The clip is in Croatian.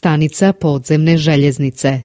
stanica podzemne željeznice.